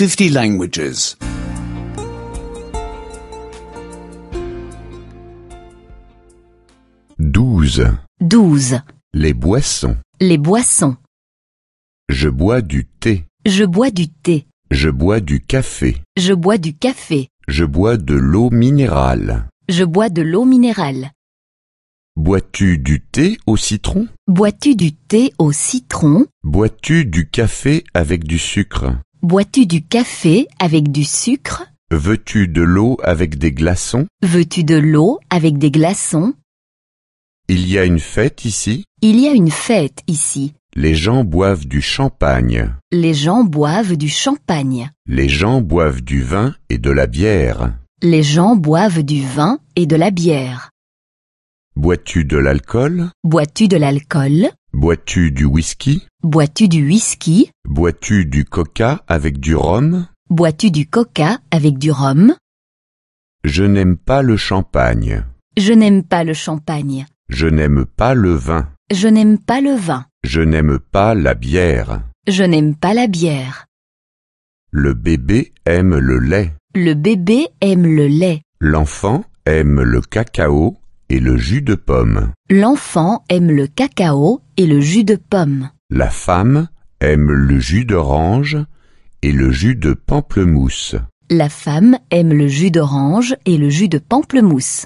50 languages. 12. 12. Les boissons. Les boissons. Je bois du thé. Je bois du thé. Je bois du café. Je bois du café. Je bois de l'eau minérale. Je bois de l'eau minérale. Bois-tu du thé au citron? Bois-tu du thé au citron? Bois-tu du café avec du sucre? Bois-tu du café avec du sucre? Veux-tu de l'eau avec des glaçons? Veux-tu de l'eau avec des glaçons? Il y a une fête ici? Il y a une fête ici. Les gens boivent du champagne. Les gens boivent du champagne. Les gens boivent du vin et de la bière. Les gens boivent du vin et de la bière. Bois-tu de l'alcool? Bois-tu de l'alcool? Bois-tu du whisky? Bois-tu du whisky? Bois-tu du coca avec du rhum? Bois-tu du coca avec du rhum? Je n'aime pas le champagne. Je n'aime pas le champagne. Je n'aime pas le vin. Je n'aime pas le vin. Je n'aime pas la bière. Je n'aime pas la bière. Le bébé aime le lait. Le bébé aime le lait. L'enfant aime le cacao et le jus de pomme. L'enfant aime le cacao et le jus de pomme. La femme aime le jus d'orange et le jus de pamplemousse. La femme aime le jus d'orange et le jus de pamplemousse.